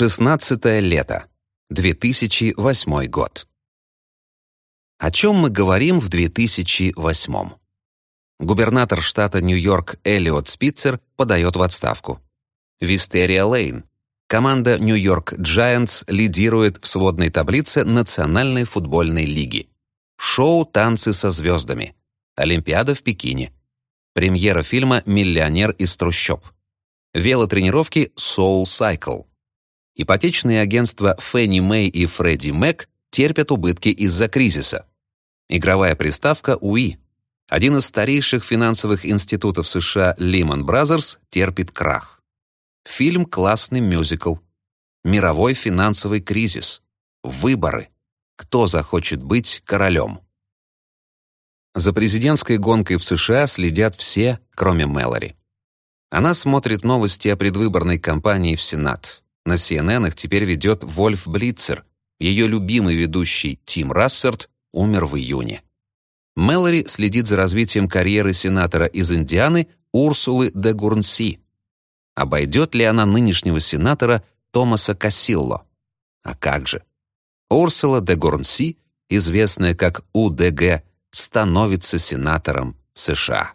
Шестнадцатое лето. 2008 год. О чем мы говорим в 2008? Губернатор штата Нью-Йорк Элиот Спитцер подает в отставку. Вистерия Лейн. Команда Нью-Йорк Giants лидирует в сводной таблице Национальной футбольной лиги. Шоу «Танцы со звездами». Олимпиада в Пекине. Премьера фильма «Миллионер из трущоб». Велотренировки Soul Cycle. Ипотечные агентства Фенни Мэй и Фредди Мэк терпят убытки из-за кризиса. Игровая приставка УИ. Один из старейших финансовых институтов США Lehman Brothers терпит крах. Фильм «Классный мюзикл». Мировой финансовый кризис. Выборы. Кто захочет быть королем? За президентской гонкой в США следят все, кроме Мэлори. Она смотрит новости о предвыборной кампании в Сенат. На CNN их теперь ведет Вольф Блитцер. Ее любимый ведущий Тим Рассерт умер в июне. Мэлори следит за развитием карьеры сенатора из Индианы Урсулы де Гурнси. Обойдет ли она нынешнего сенатора Томаса Кассилло? А как же? Урсула де Гурнси, известная как УДГ, становится сенатором США.